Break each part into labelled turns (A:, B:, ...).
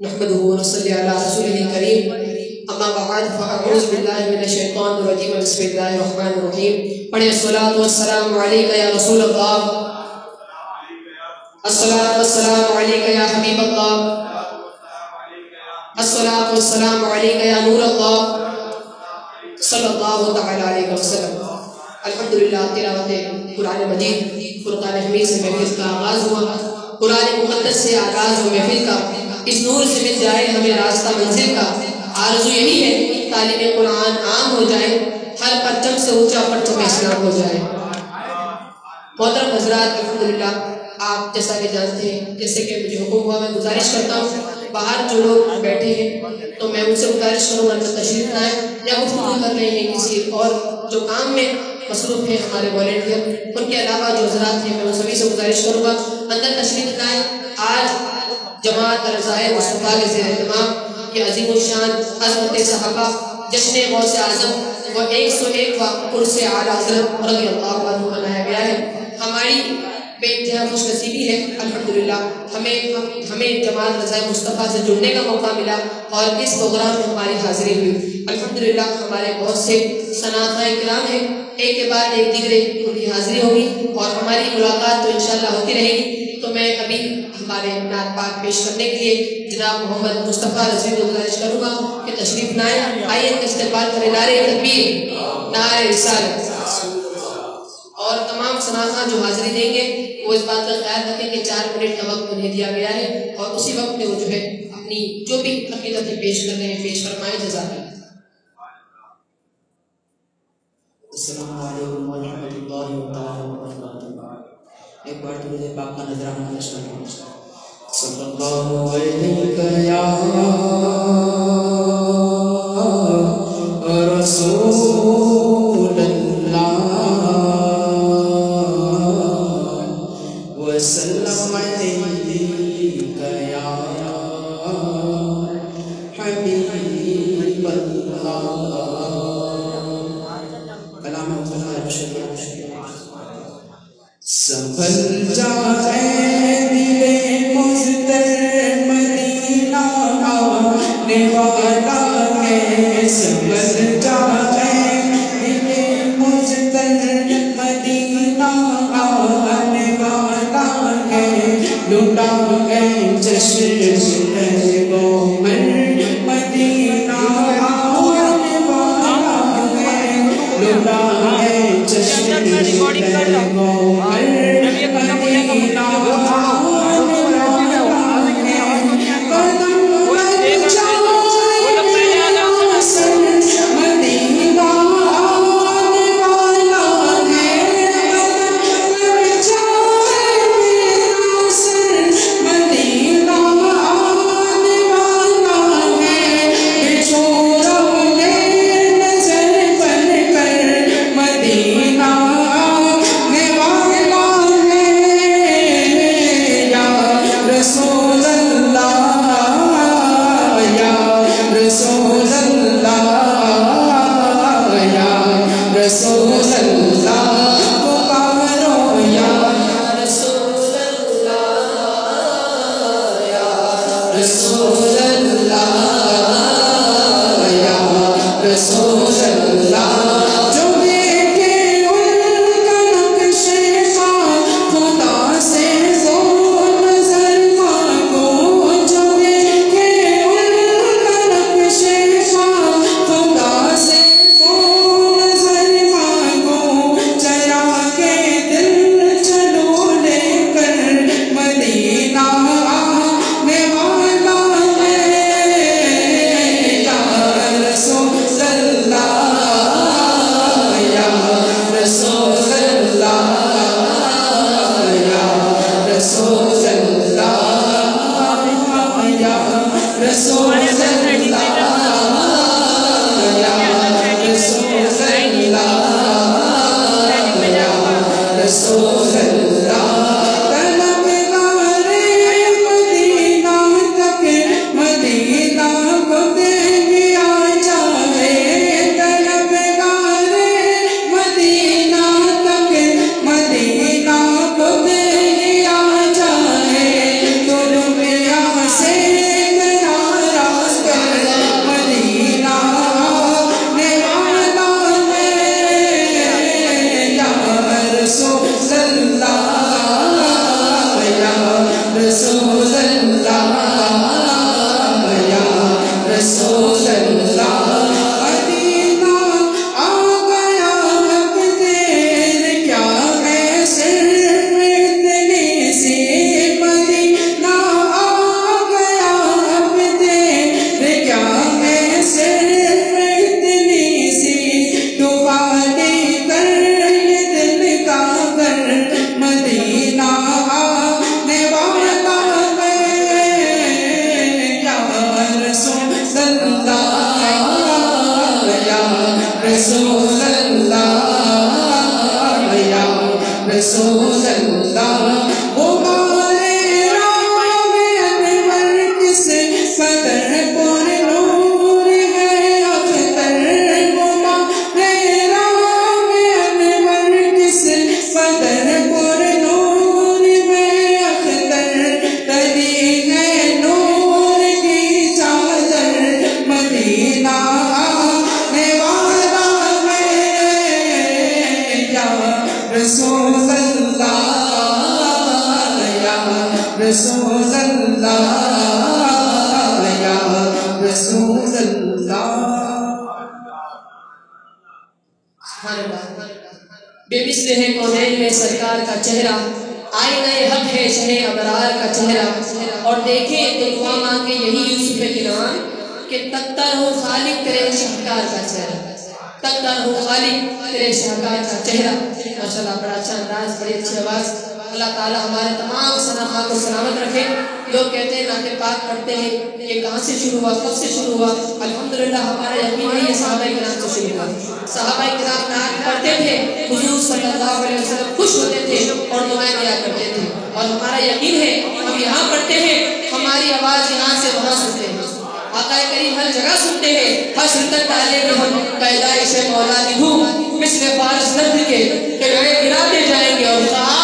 A: نحمده ونصلي على رسوله الكريم. اما بعد فاعوذ بالله من الشيطان الرجيم، بسم الله الرحمن الرحيم. پڑھیں الصلاۃ والسلام علیک یا رسول اللہ الصلاۃ والسلام علیک یا حبیب اللہ الصلاۃ والسلام علیک یا نور اللہ صلی اللہ تعالی علیہ وسلم. الحمدللہ، تلاوت قرآن مجید. فرقان حمید سے محفل کا آغاز ہوا. قرآن مقدس سے آغاز ہو محفل کا اس نور سے مل جائے ہمیں راستہ منزل کا۔ آرزو یہی ہے تعلیم قرآن عام ہو جائے، ہر پرچم سے اونچا پرچم اسلام ہو جائے۔ محترم حضرات، الحمدللہ، آپ جیسا کہ جانتے ہیں، جیسے کہ مجھے حکم ہوا، میں گزارش کرتا ہوں، باہر جو لوگ بیٹھے ہیں، تو میں ان سے گزارش کروں گا کہ تشریف لائیں یا گفتگو کر رہے ہیں کسی اور جو کام میں مصروف ہیں ہمارے والنٹیئر۔ ان کے علاوہ جو حضرات ہیں، میں ان سبھی سے گزارش کروں گا، اندر تشریف لائیں۔ آج جماعت رضائے مصطفیٰ کے زیر اہتمام یہ عظیم الشان عظمت صحابہ جشن غوث اعظم وہ ایک سو ایک قرص اعلیٰ حضرت رضی اللہ عنہ منایا گیا ہے۔ ہماری بے انتہا خوش نصیبی ہے الحمدللہ۔ ہمیں ہمیں جماعت رضائے مصطفیٰ سے جڑنے کا موقع ملا اور اس پروگرام میں ہماری حاضری ہوئی۔ الحمدللہ، ہمارے بہت سے صنعت اکرام ہیں۔ ایک کے بعد ایک دیگرے ان کی حاضری ہوگی اور ہماری ملاقات تو انشاءاللہ ہوتی رہے گی۔ میں ابھی ہمارے نعت پاک پیش کرنے کے لیے جناب محمد مصطفیٰ رضوی کو گزارش کروں گا کہ تشریف لائیں۔ آئیے ان کا استقبال کریں۔ نعرے تکبیر نعرے رسالت۔ اور تمام صنعت جو حاضری دیں گے، وہ اس بات کا خیال رکھیں کہ چار منٹ کا وقت انہیں دیا گیا ہے اور اسی وقت میں وہ جو ہے اپنی جو بھی عقیدتیں پیش کر رہے ہیں پیش فرمائیں جزاک اللہ السلام علیکم ورحمۃ اللہ وبرکاتہ۔ ایک بار تو مجھے باپ کا نظرانہ پیش کرنا صلی اللہ علیہ یا رسول وسلم جشن گومر مدینہ آنے رسول اللہ رسول اللہ یا رسول
B: بے مثل ہے کونین میں سرکار کا چہرہ۔ آئے نئے حق ہے شہ ابرار کا چہرہ۔ اور دیکھیں تو دعا مانگے یہی یوسف کرام کہ تکتر ہو خالق تیرے شہکار کا چہرہ۔ تکتر ہو خالق تیرے شہکار کا چہرہ۔ ماشاءاللہ بڑا اچھا انداز، بڑی اچھی آواز۔ اللہ تعالیٰ ہمارے تمام صنعہ کو سلامت رکھے۔ لوگ کہتے ہیں نعت پاک پڑھتے ہیں، یہ کہاں سے شروع ہوا، کب سے شروع ہوا؟ الحمدللہ ہمارا یقین ہے، یہ صحابہ کرام سے شروع ہوا۔ صحابہ کرام نعت پڑھتے تھے، حضور صلی اللہ علیہ وسلم خوش ہوتے تھے اور دعائیں دیا کرتے تھے۔ اور ہمارا یقین ہے، ہم یہاں پڑھتے ہیں، ہماری آواز یہاں سے وہاں سنتے ہیں۔ آقا کریم ہر جگہ سنتے ہیں، ہر سنت ڈالے کہ ہم پیدائش مولا نبھو مثل فارس نبھ کے، کہ گئے گراتے جائیں گے اور خواہ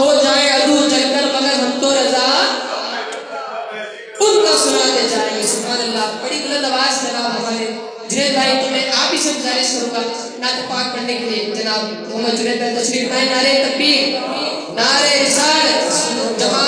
B: ہو جائے ادو چل کر مگر ہم تو رضا ان کا سناتے جائیں۔ گے سبحان اللہ، بڑی بلند آواز جناب ہمارے۔ جنید بھائی تو میں آپ ہی سے گزارش کروں گا نعت پاک پڑھنے کے لیے۔ جناب محمد جنید بھائی، تشریف لائیں نعرے تکبیر، نعرے رسالت جماعت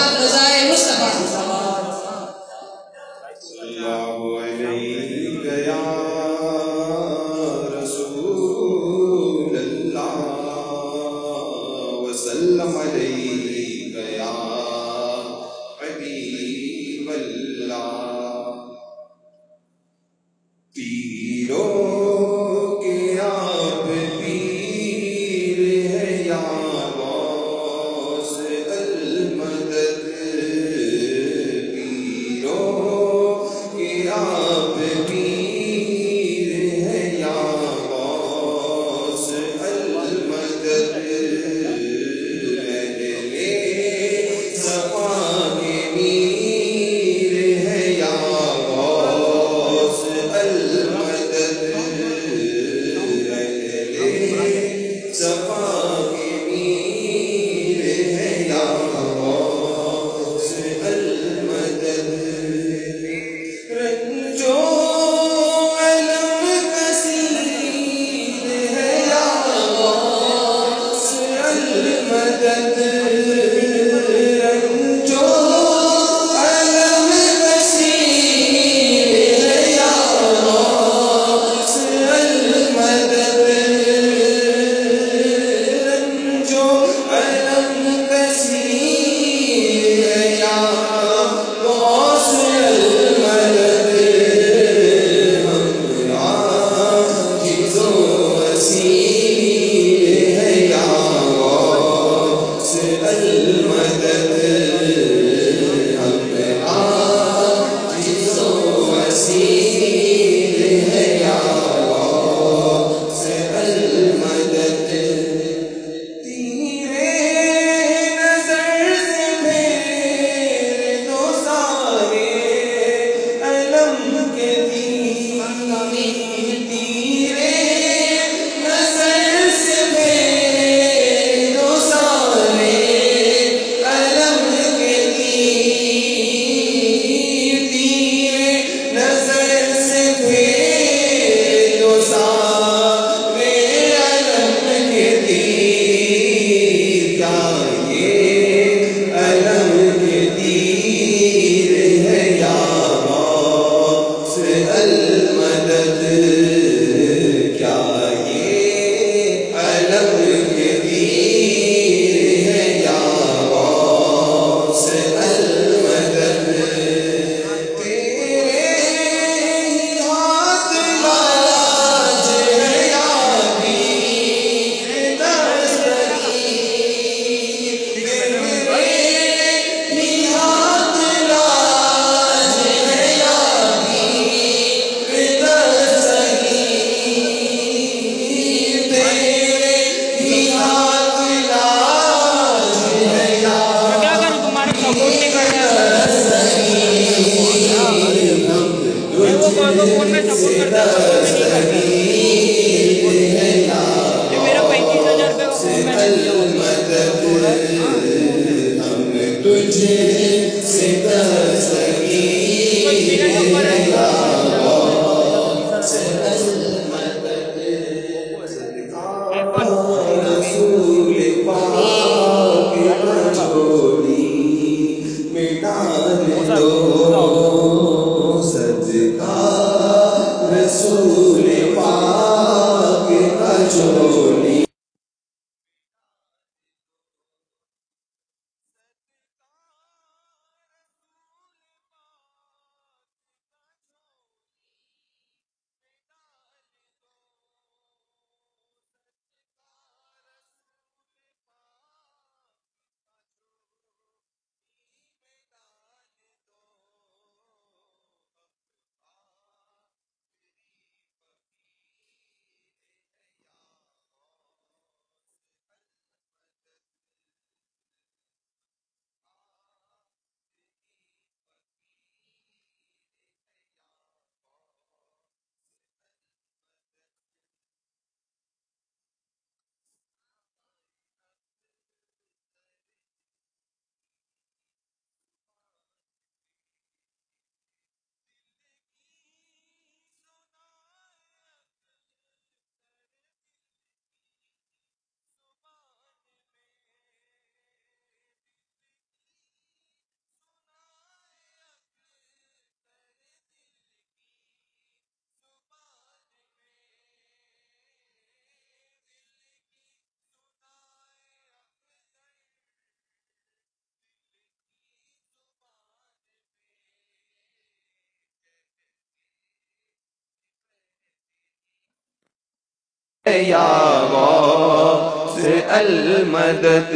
C: یا غوث المدد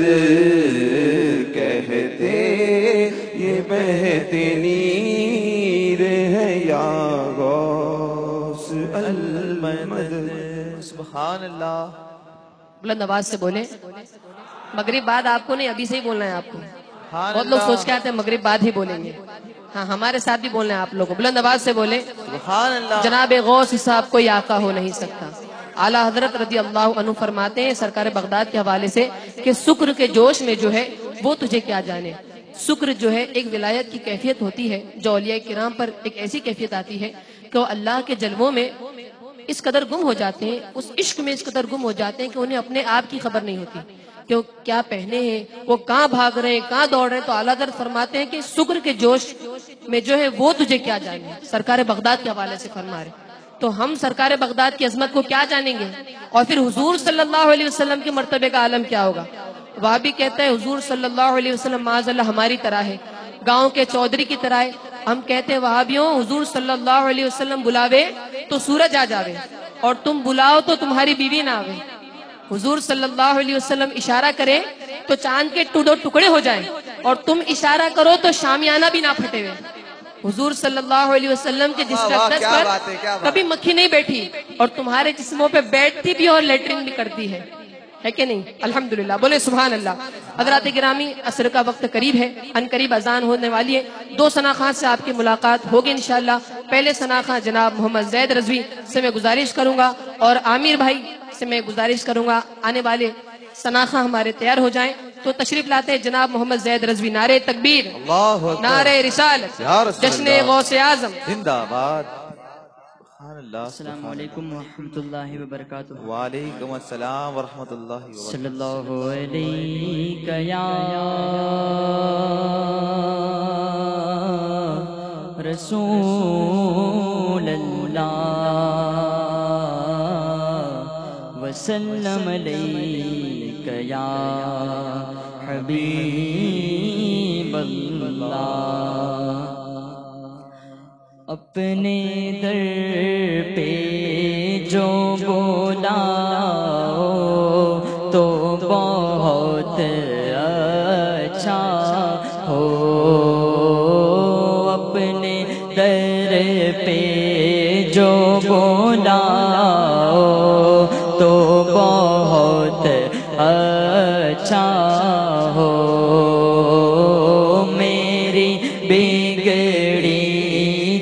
D: کہتے یہ بہتے نیر ہے یا غوث المدد سبحان اللہ۔
A: بلند آواز سے بولیں۔ مغرب بعد آپ کو نہیں ابھی سے ہی بولنا ہے آپ کو۔ بہت لوگ سوچ کے آتے ہیں مغرب بعد ہی بولیں گے۔ ہاں ہمارے ساتھ بھی بولنا ہے آپ لوگوں بلند آواز سے بولیں۔ جناب غوث صاحب کوئی آقا ہو نہیں سکتا۔ اعلیٰ حضرت رضی اللہ عنہ فرماتے ہیں سرکار بغداد کے حوالے سے کہ سکر کے جوش میں جو ہے وہ تجھے کیا جانے۔ سکر جو ہے ایک ولایت کی کیفیت ہوتی ہے، جو اولیاء کرام پر ایک ایسی کیفیت آتی ہے کہ وہ اللہ کے جلووں میں اس قدر گم ہو جاتے ہیں، اس عشق میں اس قدر گم ہو جاتے ہیں کہ انہیں اپنے آپ کی خبر نہیں ہوتی۔ کہ وہ کیا پہنے ہیں، وہ کہاں بھاگ رہے ہیں، کہاں دوڑ رہے ہیں؟ تو اعلیٰ حضرت فرماتے ہیں کہ سکر کے جوش میں جو ہے وہ تجھے کیا جانے۔ سرکار بغداد کے حوالے سے فرما رہے تو ہم سرکار بغداد کی عظمت کو کیا جانیں گے؟ اور پھر حضور صلی اللہ علیہ وسلم کے مرتبے کا عالم کیا ہوگا؟ وہ بھی کہتا ہے، حضور صلی اللہ علیہ وسلم معاذ اللہ ہماری طرح ہے، گاؤں کے چودھری کی طرح ہے۔ ہم کہتے ہیں، وہابیوں، حضور صلی اللہ علیہ وسلم بلاوے تو سورج آ جاوے، اور تم بلاؤ تو تمہاری بیوی نہ آوے۔ حضور صلی اللہ علیہ وسلم اشارہ کرے تو چاند کے ٹو ٹکڑے ہو جائیں، اور تم اشارہ کرو تو شامیانہ بھی نہ پھٹے ہوئے۔ حضور صلی اللہ علیہ وسلم کے
D: کیا
A: پر کبھی مکھی نہیں بیٹھی اور تمہارے جسموں پہ بیٹھتی بھی اور لیٹرین بھی کرتی ہے۔ ہے کہ نہیں؟ الحمدللہ بولے سبحان اللہ حضرات گرامی عصر کا وقت قریب ہے ان قریب اذان ہونے والی ہے۔ دو ثنا خان سے آپ کی ملاقات ہوگی انشاءاللہ۔ پہلے ثنا خان جناب محمد زید رضوی سے میں گزارش کروں گا اور عامر بھائی سے میں گزارش کروں گا۔ آنے والے سناخہ ہمارے تیار ہو جائیں۔ تو تشریف لاتے ہیں جناب محمد زید رضوی نعرے تکبیر
D: اللہ اکبر
A: نعرے رسالت
D: یا رسول
A: جشن۔ غوث اعظم
D: زندہ آباد
E: السلام علیکم ورحمۃ اللہ وبرکاتہ۔
D: وعلیکم السلام ورحمۃ اللہ وبرکاتہ
E: صلی اللہ علیہ یا رسول اللہ وسلم علیک یا حبیب اللہ اپنے در پہ جو بولا تو بہت اچھا ہو۔ اپنے در پہ جو بولا تو بہت اچھا ہو میری بگڑی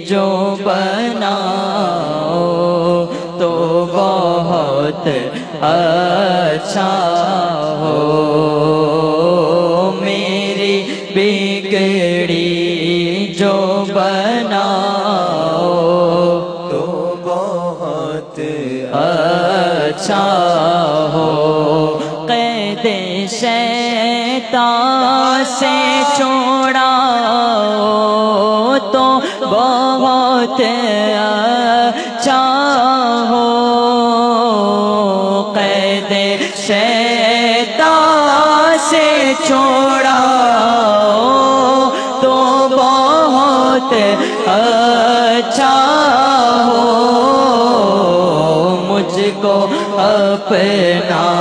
E: جو بنا تو بہت اچھا سے چھوڑا تو بہت اچھا ہو۔ قید شیطان سے چھوڑا تو بہت اچھا ہو۔ مجھ کو اپنا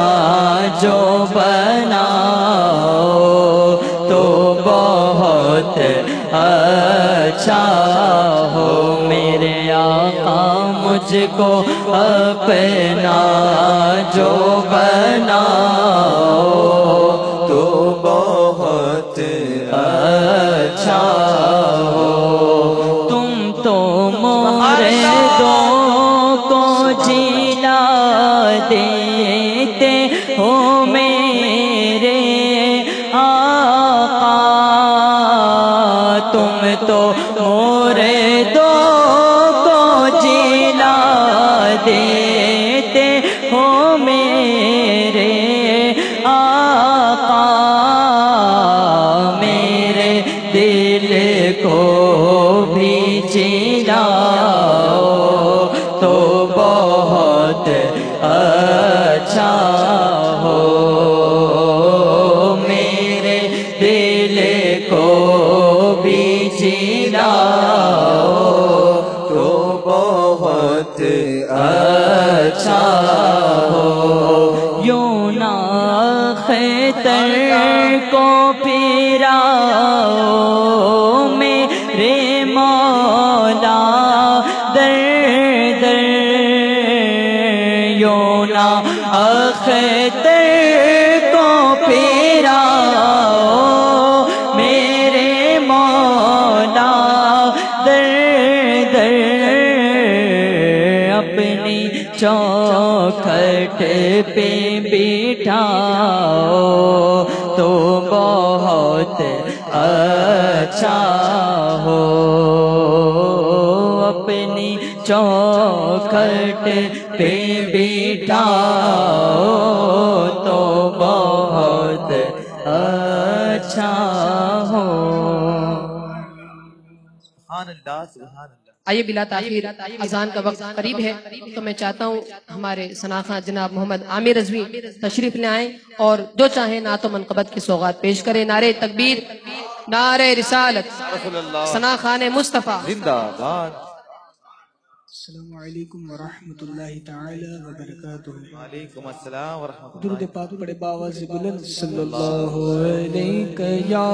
E: چاہو ہو میرے آقا مجھ کو اپنا جو بناؤ۔ اچھا ہو۔ یوں نہ خیتر کو اچھا ہو اپنی چوکھٹ پہ بٹھاؤ تو بہت اچھا ہو۔
D: سبحان اللہ سبحان اللہ۔
A: آئیے بلا تاخیر اذان کا وقت قریب ہے تو میں چاہتا ہوں ہمارے سناخہ جناب محمد عامر رضوی تشریف لے آئیں اور جو چاہیں نعت و منقبت کی سوغات پیش کریں۔ نعرے تکبیر۔ نعرے رسالت
D: رسول اللہ.
A: ثنا خان مصطفیٰ.
D: زندہ باد
F: السلام علیکم ورحمۃ اللہ تعالی وبرکاتہ.
D: وعلیکم السلام ورحمۃ اللہ.
F: درود پاک بڑے باواز بلند صلی اللہ علیہ یا